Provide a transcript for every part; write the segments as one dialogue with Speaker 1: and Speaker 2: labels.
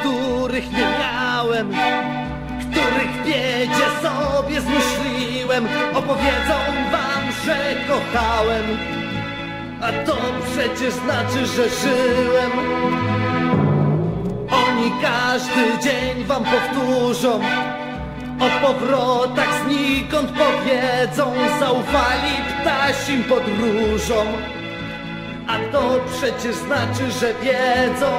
Speaker 1: których nie miałem Których biedzie sobie zmyśliłem Opowiedzą wam, że kochałem. A to przecież znaczy, że żyłem. Oni każdy dzień wam powtórzą o powrotach znikąd powiedzą Zaufali ptasim podróżom. A to przecież znaczy, że wiedzą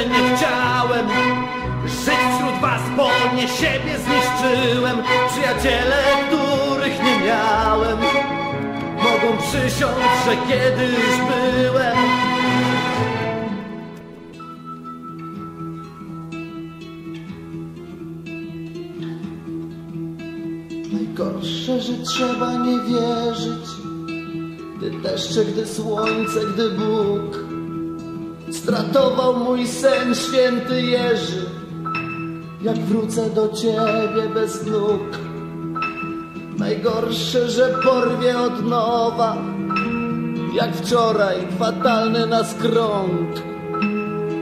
Speaker 1: że nie chciałem Żyć wśród was, bo nie siebie zniszczyłem. Przyjaciele, których nie miałem Mogą przysiąc, że kiedyś byłem.
Speaker 2: Najgorsze, że trzeba nie wierzyć. Gdy deszcze, gdy słońce, gdy Bóg Stratował mój sen święty Jerzy. Jak wrócę do Ciebie bez nóg Najgorsze, że porwie od nowa. Jak wczoraj fatalny nas krąg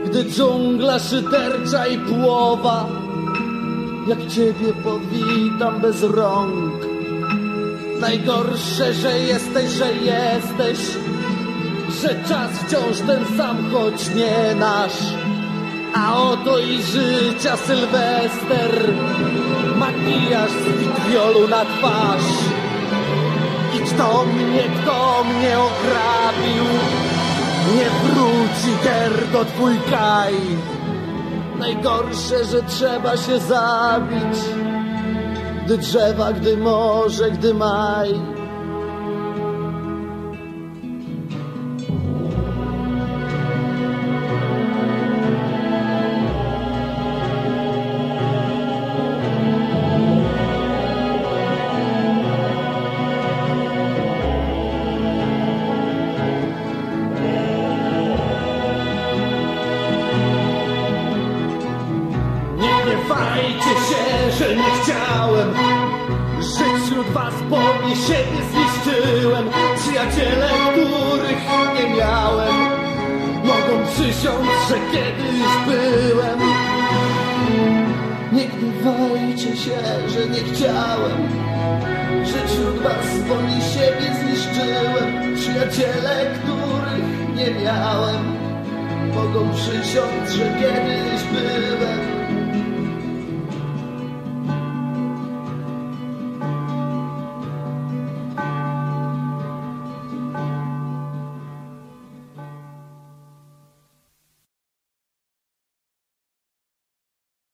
Speaker 2: Gdy dżungla szydercza i płowa. Jak ciebie powitam bez rąk. Najgorsze, że jesteś, że jesteś, że czas wciąż ten sam, choć nie nasz. A oto i życia Sylwester, makijaż z witwiolu na twarz. I kto mnie, kto mnie ograbił, nie wróci Gerdo twój kaj. Najgorsze, że trzeba się zabić Gdy drzewa, gdy morze, gdy maj
Speaker 1: Nie gniewajcie się, że nie chciałem. Żyć wśród was, bo nie siebie zniszczyłem. Przyjaciele, których nie miałem Mogą przysiąc, że kiedyś byłem.
Speaker 2: Nie gniewajcie się, że nie chciałem. Żyć wśród was, bo nie siebie zniszczyłem. Przyjaciele, których nie miałem Mogą przysiąc, że kiedyś byłem